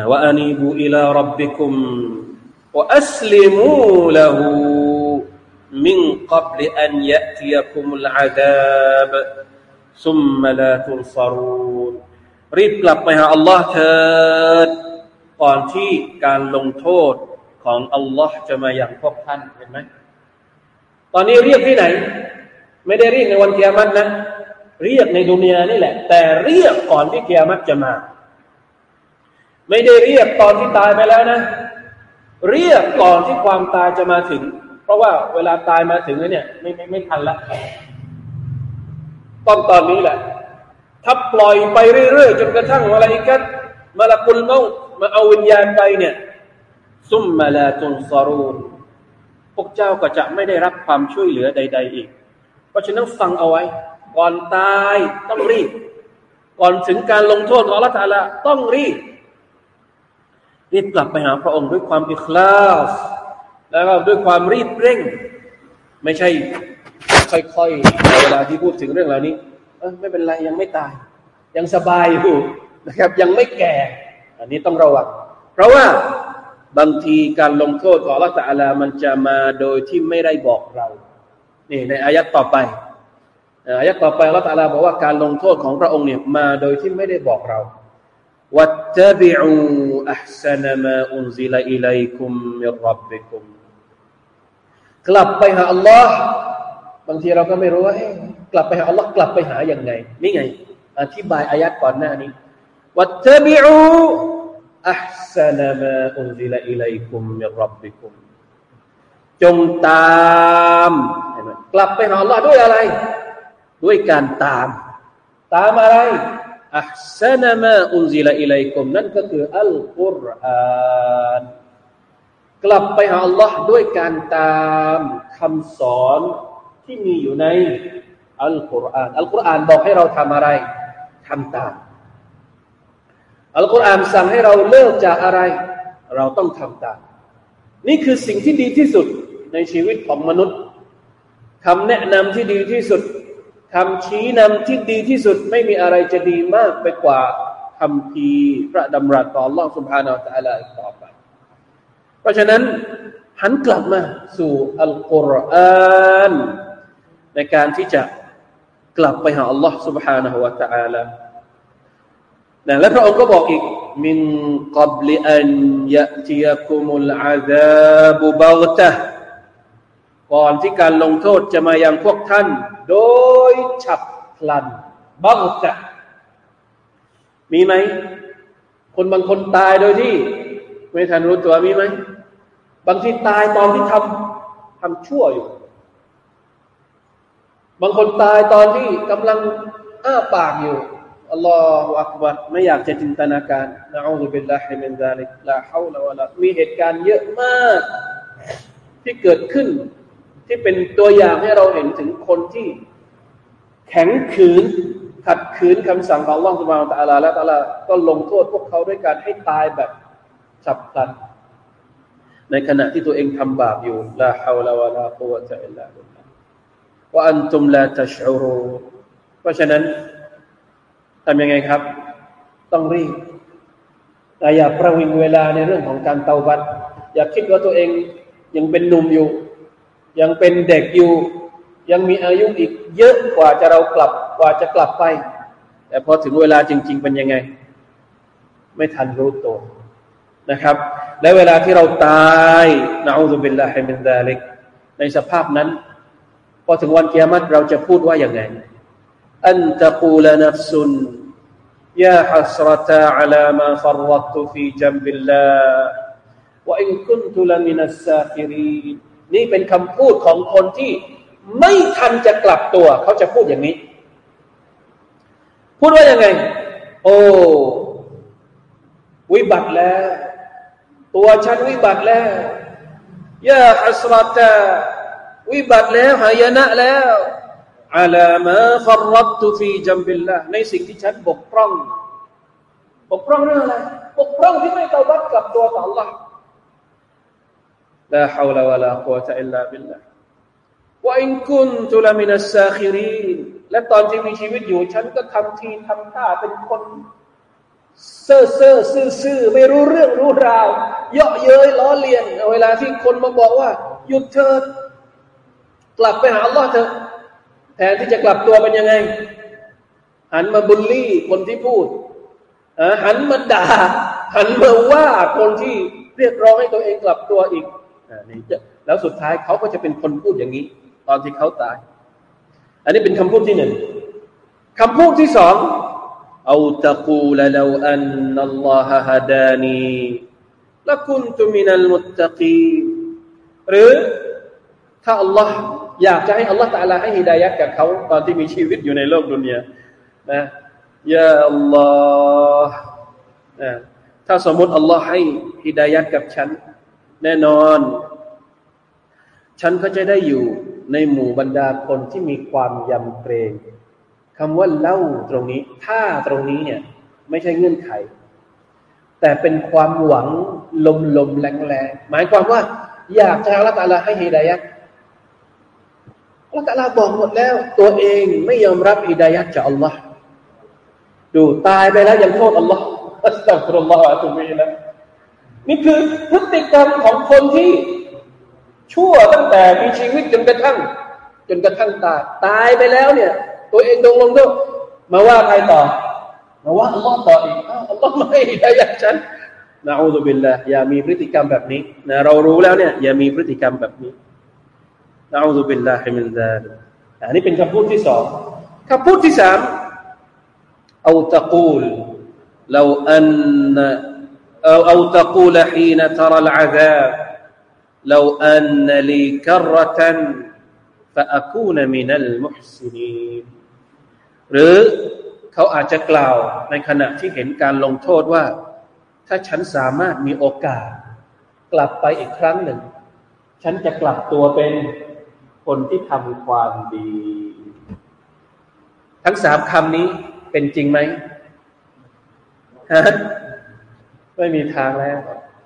ว่าอานีบูอิลารับบิคุมวะอัสลิมูละหู มิงกับลอันยะติยคุมุลอาดาบซุมมลาตุนซารูนรีบกลับไปหาอัลลอฮ์เถิดก่อนที่การลงโทษของอัลลอฮ์จะมาอย่างพวกท่านเห็นไหมตอนนี้เรียกที่ไหน ไม่ได้เรียกในวันเกียรตินะ เรียกในดุนยานี่แหละ แต่เรียกก่อนที่เกียรติจะมา ไม่ได้เรียกตอนที่ตายไปแล้วนะ เรียกก่อนที่ความตายจะมาถึง เพราะว่าเวลาตายมาถึงแล้วเนี่ยไม่ไม่ไม่ทันละต้องตอนนี้แหละ ถ้าปล่อยไปเรื่อยๆจนกระทั่งอะไรกันมาละกุลเมามาเอาวิญญาณไปเนี่ยซุ่มมาลาจุนซารูนพวกเจ้าก็จะไม่ได้รับความช่วยเหลือใด ๆ อีก เพราะฉะนั้นฟังเอาไว้ ก่อนตายต้องรีบ ก่อนถึงการลงโทษของอัลลอฮฺต้องรีบรีบกลับไปหาพระองค์ด้วยความอิคลาส แล้วก็ด้วยความรีบเร่ง ไม่ใช่ค่อยๆเวลาที่พูดถึงเรื่องเหล่านี้เออไม่เป็นไรยังไม่ตาย ยังสบายอยู่นะครับ ยังไม่แก่ อันนี้ต้องระวัง เพราะว่าบางทีการลงโทษของละตาลามันจะมาโดยที่ไม่ได้บอกเรานี่ในอายัดต่อไปอายัดต่อไปอัลลอฮฺตะลาบอกว่าการลงโทษของพระองค์เนี่ยมาโดยที่ไม่ได้บอกเราواتبعوا أحسن ما أنزل إليكم من ربكم กลับไปหาอัลลอฮ์บางทีเราก็ไม่รู้ว่าเอ๊ะกลับไปหาอัลลอฮ์กลับไปหาอย่างไงนี่ไง อธิบายอายัดก่อนหน้านี้واتبعوا أحسن ما أنزل إليكم من ربكمจงตามกลับไปหาอัลลอฮ์ด้วยอะไร ด้วยการตาม ตามอะไรอัพซนมาอุนซิลอิลัยคุมนั่นก็คืออัลกุรอาน กลับไปหาอัลลอฮ์ด้วยการตามคำสอนที่มีอยู่ในอัลกุรอานอัลกุรอานบอกให้เราทำอะไรทำตามอัลกุรอานสั่งให้เราเลิกจากอะไร เราต้องทำตาม นี่คือสิ่งที่ดีที่สุดในชีวิตของมนุษย์คำแนะนำที่ดีที่สุดคำชี้นำที่ดีที่สุดไม่มีอะไรจะดีมากไปกว่าคำพีพระดำรัสต่อ Allah سبحانه และ تعالى อีกต่อไป เพราะฉะนั้นหันกลับมาสู่อัลกุรอานในการที่จะกลับไปหา Allah سبحانه และ تعالى นะและพระองค์ก็บอกอีกมินกับลิอันยะติยคุมุลอาซาบุบัลตะก่อนที่การลงโทษจะมายังพวกท่าน โดยฉับพลันบัลตะมีไหม คนบางคนตายโดยที่ ไม่ทันรู้ตัวมีไหม บางทีตายตอนที่ทำทำชั่วอยู่ บางคนตายตอนที่กำลังอ้าปากอยู่الله أكبرไม่อยากจะจินตนาการنعوذ بالله من ذلك لا حول ولاมีเหตุการณ์เยอะมาก ที่เกิดขึ้น ที่เป็นตัวอย่างให้เราเห็นถึงคนที่ แข็งขืนขัดขืนคำสั่งของอัลลอฮฺسبحانه وتعالى อัลลอฮฺตะอาลาก็ลงโทษพวกเขาด้วยการให้ตายแบบฉับพลัน ในขณะที่ตัวเองทำบาปอยู่لا حول ولا قوة إلا باللهว่าอันตุมลาตัชอูรูเพราะฉะนั้นทำยังไงครับ ต้องรีบแต่อย่าประวิงเวลาในเรื่องของการเตาบัตอย่าคิดว่าตัวเองยังเป็นหนุ่มอยู่ ยังเป็นเด็กอยู่ ยังมีอายุอีกเยอะกว่าจะเรากลับกว่าจะกลับไป แต่พอถึงเวลาจริง ๆ เป็นยังไง ไม่ทันรู้ตัว นะครับ และเวลาที่เราตายنعوذ بالله من ذلكในสภาพนั้น พอถึงวันกิยามะฮฺเราจะพูดว่าอย่างไงأن تقول نفس يا حسرتا على ما فرطت في جنب الله وإن كنت لمن الساخرينนี่เป็นคำพูดของคนที่ไม่ทันจะกลับตัว เขาจะพูดอย่างนี้ พูดว่ายังไง โอ้ วิบัติแล้ว ตัวฉันวิบัติแล้วยาอัสรตาวิบัติแล้วหายนะแล้วอาลามาฟรัตตุฟีจัมบิลละในสิ่งที่ฉันบกพร่อง บกพร่องเรื่องอะไรบกพร่องที่ไม่ตาบัตกลับตัวต่อ Allah ลาฮาวลาวะลากุวะตะอิลลาบิลละว่าอินคุนตุลามินัสซาคิรีและตอนที่มีชีวิตอยู่ ฉันก็ทำทีทำท่าเป็นคน เซ่อเซ่อซื่อซื่อไม่รู้เรื่องรู้ราว เยาะเย้ยล้อเลียน เวลาที่คนมาบอกว่า หยุดเถิดกลับไปหาอัลลอฮ์เถอะแทนที่จะกลับตัวเป็นยังไง หันมาบุลลี่คนที่พูดหันมาด่าหันมาว่าคนที่เรียกร้องให้ตัวเองกลับตัวอีกนี่แล้วสุดท้ายเขาก็จะเป็นคนพูดอย่างนี้ ตอนที่เขาตาย อันนี้เป็นคำพูดที่หนึ่งคำพูดที่สอง เอาตะกูลลวอันนัลลอฮะฮะดานีละกุนตุมินัลมุตตะกีหรือถ้าอัลลอฮ์อยากจะให้อัลลอฮ์ตาลาให้ฮิดายัดกับเขาตอนที่มีชีวิตอยู่ในโลกดุนยานะยาอัลลอฮ์นะถ้าสมมติอัลลอฮ์ให้ฮิดายัดกับฉัน แน่นอน ฉันก็จะได้อยู่ในหมู่บรรดาคนที่มีความยำเกรง คำว่าเล่าตรงนี้ ถ้าตรงนี้เนี่ย ไม่ใช่เงื่อนไข แต่เป็นความหวังลมลมแรงแรงหมายความว่า อยากจะอัลลอฮ์ตาลาให้ฮิดายัดอัลลอฮ์ตาลาบอกหมดแล้ว ตัวเองไม่ยอมรับฮิดายัดจากอัลลอฮ์ดูตายไปแล้วยังโทษอัลลอฮ์อัสตัฟรุลลอฮ์อะตุบีนะนี่คือพฤติกรรมของคนที่ ชั่วตั้งแต่มีชีวิตจนกระทั่ง จนกระทั่งตายตายไปแล้วเนี่ย ตัวเองตรงลงด้วยมาว่าใครต่อมาว่าอัลลอฮ์ต่ออีกอัลลอฮ์ไม่ได้ยักฉันนะอูซุบิลละอย่ามีพฤติกรรมแบบนี้นะเรารู้แล้วเนี่ยอย่ามีพฤติกรรมแบบนี้นะอูซุบิลละฮิมินซาลอันนี้เป็นคำพูดที่สองคำพูดที่สาม أو تقول لو أن أو, أو تقول حين ترى العذاب لو أن لي كرة فأكون من المحسنين หรือเขาอาจจะกล่าวในขณะที่เห็นการลงโทษว่า ถ้าฉันสามารถมีโอกาส กลับไปอีกครั้งหนึ่ง ฉันจะกลับตัวเป็นคนที่ทำความดี ทั้งสามคำนี้เป็นจริงไหมฮะไม่มีทางแล้ว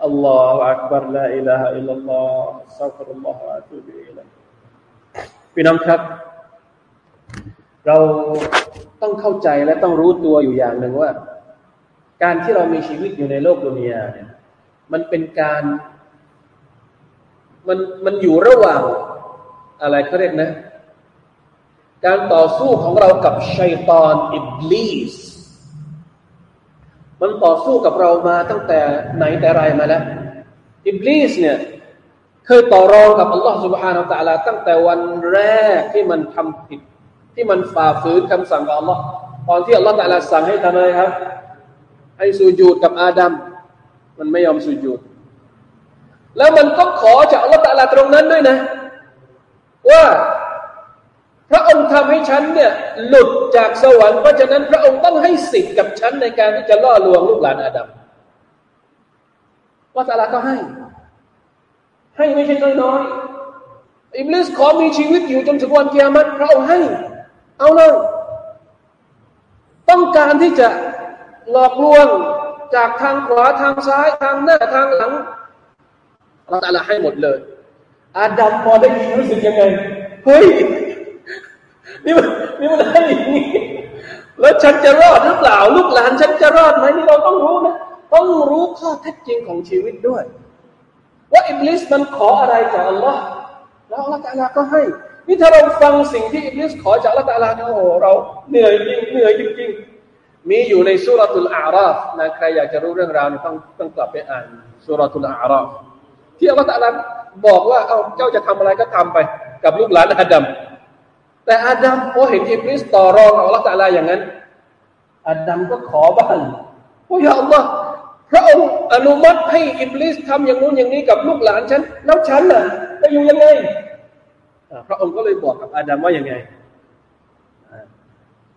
อัลลอฮฺอักบารลาอิลาฮะอิลลัลลอฮฺสัฟรุลลอฮฺอะตูบิอิลัยพี่น้องครับ เราต้องเข้าใจและต้องรู้ตัวอยู่อย่างหนึ่งว่า การที่เรามีชีวิตอยู่ในโลกดุนยาเนี่ยมันเป็นการ มันมันอยู่ระหว่างอะไรเขาเรียกนะการต่อสู้ของเรากับชัยตอนอิบลีส มันต่อสู้กับเรามาตั้งแต่ไหนแต่ไรมาแล้ว อิบลีสเนี่ยเคยต่อรองกับอัลลอฮฺ سبحانه และ تعالى ตั้งแต่วันแรกที่มันทำผิด ที่มันฝ่าฝืนคำสั่งของอัลลอฮ์ตอนที่อัลลอฮฺตะลาสั่งให้ทำอะไรครับ ให้สูญูดกับอาดัมมันไม่ยอมสูญูดแล้วมันก็ขอจากอัลลอฮฺตะลาตรงนั้นด้วยนะ ว่าพระองค์ทำให้ฉันเนี่ยหลุดจากสวรรค์เพราะฉะนั้นพระองค์ต้องให้สิทธิ์กับฉันในการที่จะล่อลวงลูกหลานอาดัมว่าตาลาก็ให้ ให้ไม่ใช่น้อยๆอิบลิสขอมีชีวิตอยู่จนถึงวันเกียรติพระองค์ให้ เอาเลย ต้องการที่จะหลอกลวงจากทางขวาทางซ้ายทางหน้าทางหลังเราตาลาให้หมดเลย อาดัมพอได้ยินรู้สึกยังไงเฮ้ยนี่มันนี่มันอะไรอย่างนี้แล้วฉันจะรอดหรือเปล่า ลูกหลานฉันจะรอดไหมนี่เราต้องรู้นะต้องรู้ข้อเท็จจริงของชีวิตด้วย ว่าอิบลิสมันขออะไรจากอัลลอฮ์แล้วอัลลอฮ์ตาลาก็ให้ นี่ถ้าเราฟังสิ่งที่อิบลิสขอจากอัลลอฮ์ตาลาโอ้เราเหนื่อยจริงเหนื่อยจริงมีอยู่ในสุรทูลอาราฟนะใครอยากจะรู้เรื่องราวต้องต้องกลับไปอ่านสุรทูลอาราฟที่อัลลอฮฺตะลาบอกว่าเอาเจ้าจะทำอะไรก็ทำไป กับลูกหลานอาดัมแต่อาดัมพอเห็นอิบลิสต่อรองอัลลอฮฺตะลาอย่างนั้นอาดัมก็ขอบ้างโอ้ยอัลลอฮ์พระองค์อนุมัติให้อิบลิสทำอย่างนู้นอย่างนี้กับลูกหลานฉันแล้วฉันน่ะจะอยู่ยังไง พระองค์ก็เลยบอกกับอาดัมว่าอย่างไง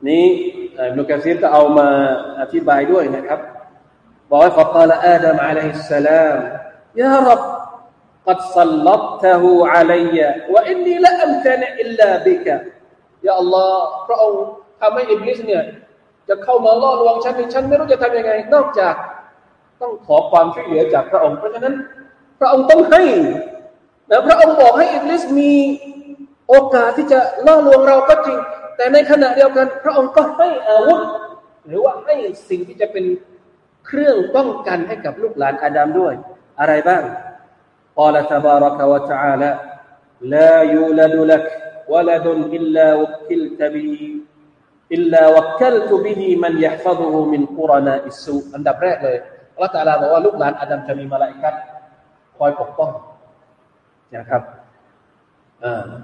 นี้อิบนุกะซีรก็เอามาอธิบายด้วยนะครับบอกว่า فقال آدم عليه السلام يا رب قد سلطته علي وإني لا أمتنع إلا بك يا الله พระองค์ทำให้อิบลิสเนี่ยจะเข้ามาล่อลวงฉันฉันไม่รู้จะทำยังไง นอกจากต้องขอความช่วยเหลือจากพระองค์เพราะฉะนั้น พระองค์ต้องให้นะพระองค์บอกให้อิบลิสมี โอกาสที่จะล่อลวงเราก็จริง แต่ในขณะเดียวกัน พระองค์ก็ให้อาวุธหรือว่าให้สิ่งที่จะเป็นเครื่องป้องกันให้กับลูกหลานอาดัมด้วย อะไรบ้าง قال تبارك وتعالى لا يولد لك ولد إلا وكلت به إلا وكلت به من يحفظه من قرناء السوء อันดับแรกเลยอัลลอฮฺตาลาบอกว่าลูกหลานอาดัมจะมีมาลาอิกัดคอยปกป้องนะครับ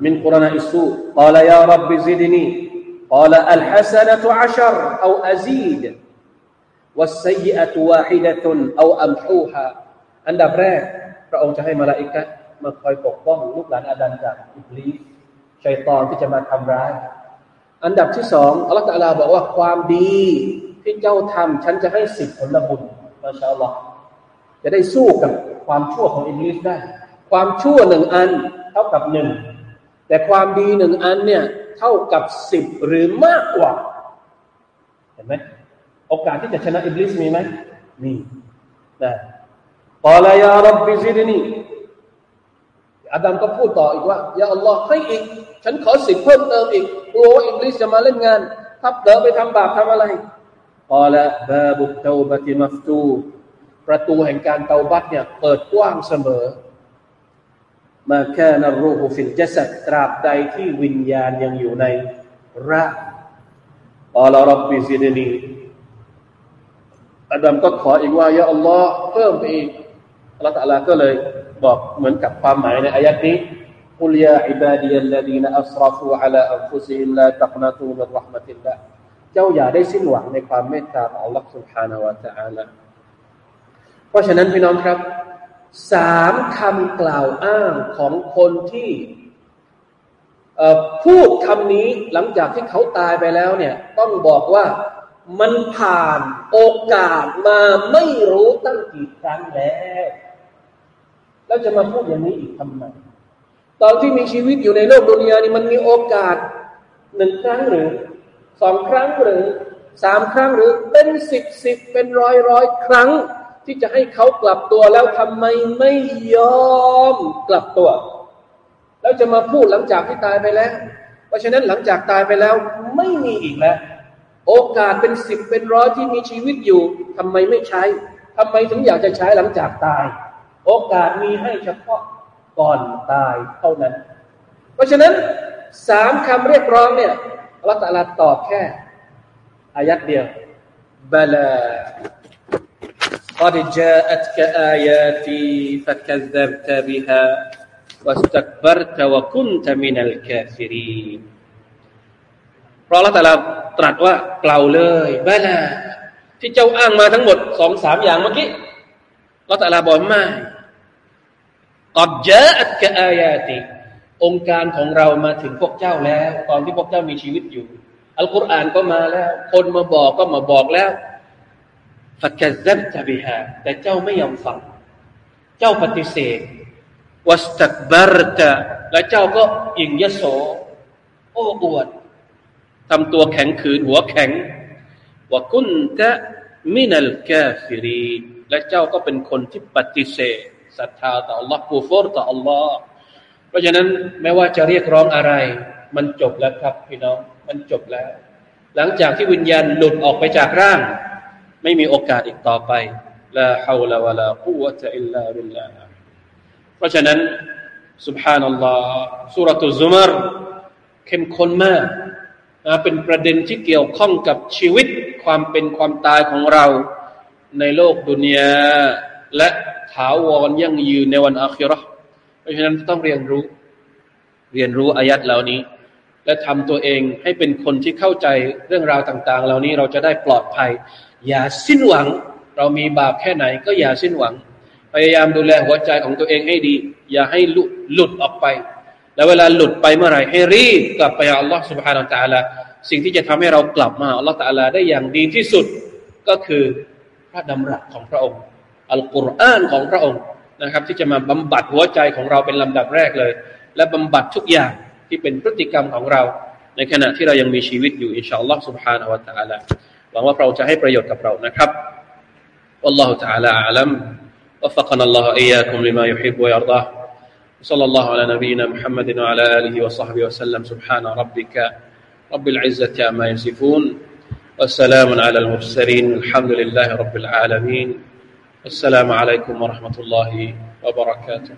มินกุรนาอิสู قال يا رب زدني قال الحسنة عشر أو أزيد والسيئة واحدة أو أمحوها อันดับแรกพระองค์จะให้มาลาอิกัดมาคอยปกป้องลูกหลานอาดัมจากอิบลีสชัยตอนที่จะมาทำร้าย อันดับที่สองอัลลอฮฺตาลาบอกว่าความดีที่เจ้าทำฉันจะให้สิบผลบุญมาชาอัลลอฮ์จะได้สู้กับความชั่วของอิบลิสได้ ความชั่วหนึ่งอันเ ท่ากับหนึ่งแต่ความดีหนึ่งอันเนี่ยเท่ากับสิบหรือมากกว่า เห็นไหมโอกาสที่จะชนะอิบลิสมีไหมมีนะกอลายารับบิซิดนีอาดัมก็พูดต่ออีกว่ายาอัลลอฮ์ให้อีก ฉันขอสิบเพิ่มเติมอีกกลัวว่าอิบลิสจะมาเล่นงานทับเดินไปทำบาปทำอะไรกอละบาบุตเตาบติมัฟตูประตูแห่งการเตาบัตเนี่ยเปิดกว้างเสมอ มาแค่นรูหูฟิลจัสดตราบใดที่วิญญาณยังอยู่ในร่างกอลารับบิซิดนีอาดัมก็ขออีกว่ายาอัลลอฮ์เพิ่มไปอีกอัลลอฮฺตะลาก็เลยบอกเหมือนกับความหมายในอายัดนี้ قل يا عبادي الذين أسرفوا على أنفسهم لا تقنطوا من رحمة الله เจ้าอย่าได้สิ้นหวังในความเมตตาของ Allah سبحانه และ تعالى เพราะฉะนั้นพี่น้องครับ สามคำกล่าวอ้างของคนที่พูดคำนี้หลังจากที่เขาตายไปแล้วเนี่ย ต้องบอกว่ามันผ่านโอกาสมาไม่รู้ตั้งกี่ครั้งแล้วแล้วจะมาพูดอย่างนี้อีกทำไมตอนที่มีชีวิตอยู่ในโลกดุนยานี่มันมีโอกาสหนึ่งครั้งหรือสองครั้งหรือสามครั้งหรือเป็นสิบสิบเป็นร้อยร้อยครั้ง ที่จะให้เขากลับตัวแล้วทำไมไม่ยอมกลับตัว แล้วจะมาพูดหลังจากที่ตายไปแล้ว เพราะฉะนั้นหลังจากตายไปแล้วไม่มีอีกแล้ว โอกาสเป็นสิบเป็นร้อยที่มีชีวิตอยู่ทำไมไม่ใช้ทำไมถึงอยากจะใช้หลังจากตาย โอกาสมีให้เฉพาะก่อนตายเท่านั้น เพราะฉะนั้นสามคำเรียกร้องเนี่ยอัลลอฮฺตะลาตอบแค่อายัดเดียวบลา قد جاءتك آياتي فكذبت بها واستكبرت وكنت من الكافرين เพราะละแต่ละตรัสว่าเปล่าเลยบาลาที่เจ้าอ้างมาทั้งหมดสองสามอย่างเมื่อกี้ละแต่ละบอกไม่กอดเจออัตกะอายาติองค์การของเรามาถึงพวกเจ้าแล้ว ตอนที่พวกเจ้ามีชีวิตอยู่ อัลกุรอานก็มาแล้ว คนมาบอกก็มาบอกแล้ว ฟักซับจะบิฮาแต่เจ้าไม่ยอมฟัง เจ้าปฏิเสธวัสตักบารตะและเจ้าก็หยิ่งยโส โอ้อวดทำตัวแข็งขืนหัวแข็งوكنت من الكافرين และเจ้าก็เป็นคนที่ปฏิเสธศรัทธาต่อ Allah กูฟอร์ต่อ Allah เพราะฉะนั้นไม่ว่าจะเรียกร้องอะไร มันจบแล้วครับพี่น้อง มันจบแล้ว หลังจากที่วิญญาณหลุดออกไปจากร่าง ไม่มีโอกาสอีกต่อไปลาฮาวลาวะลากุวะตะอิลลาบิลลาห์เพราะฉะนั้น سبحان อัลลอฮ์สุรตุซุมรเข้มข้นมาก นะเป็นประเด็นที่เกี่ยวข้องกับชีวิตความเป็นความตายของเราในโลกดุนยาและถาวรยั่งยืนในวันอาคิรอเพราะฉะนั้นต้องเรียนรู้ เรียนรู้อายัดเหล่านี้ และทำตัวเองให้เป็นคนที่เข้าใจเรื่องราวต่าง ๆ เหล่านี้เราจะได้ปลอดภัย อย่าสิ้นหวัง เรามีบาปแค่ไหน ก็อย่าสิ้นหวัง พยายามดูแลหัวใจของตัวเองให้ดี อย่าให้หลุดออกไป แล้วเวลาหลุดไปเมื่อไหร่ให้รีบกลับไปหาอัลลอฮฺ سبحانه และ تعالى สิ่งที่จะทำให้เรากลับมาอัลลอฮฺ تعالى ได้อย่างดีที่สุดก็คือพระดำรัสของพระองค์อัลกุรอานของพระองค์นะครับ ที่จะมาบำบัดหัวใจของเราเป็นลำดับแรกเลย และบำบัดทุกอย่างที่เป็นพฤติกรรมของเรา ในขณะที่เรายังมีชีวิตอยู่อินชาอัลลอฮฺ سبحانه และ تعالى หวั งว่าเราจะให้ประโยชน์กับเรานะครับ والله تعالى أعلم وفقنا الله إياكم لما يحب ويرضاه صلى الله على نبينا محمد وعلى آله وصحبه وسلم سبحان ربك رب العزة عما يصفون والسلام على المرسلين الحمد لله رب العالمين السلام عليكم ورحمة الله وبركاته